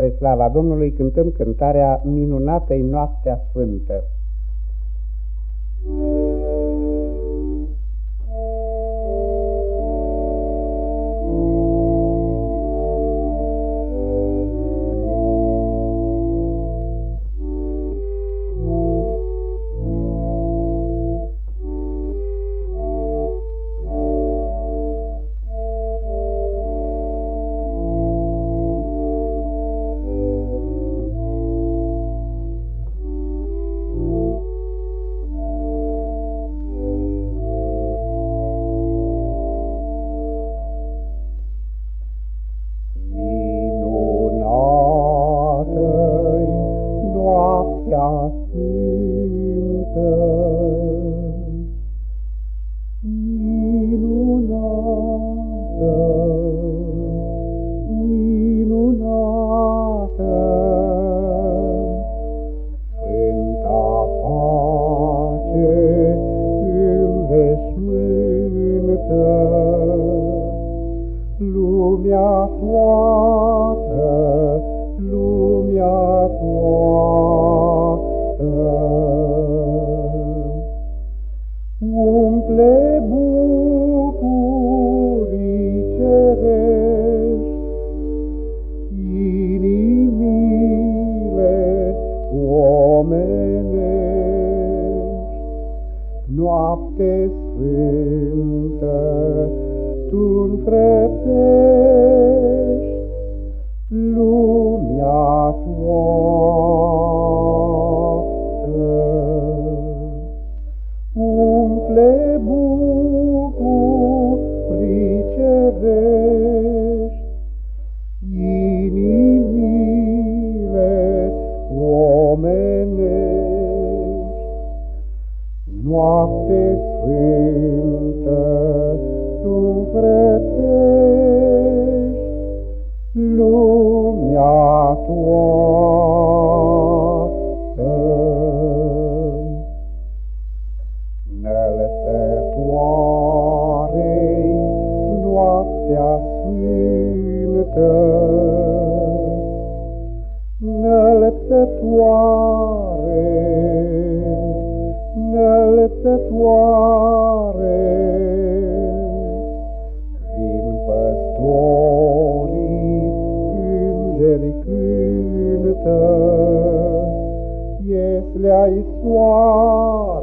Spre slava Domnului cântăm cântarea Minunată-i noaptea sfântă. Lumea toată, lumea toată, umple bucurii cerești, inimile omenești. Noapte sfântă, tu înfrățești lumea toată. Umple bucurii cerești, inimile omenești. Noapte sfântă, tu frățești Nelțătoare, nelțătoare, Vin păstorii, îngerii cântă, Ieslea-i soare,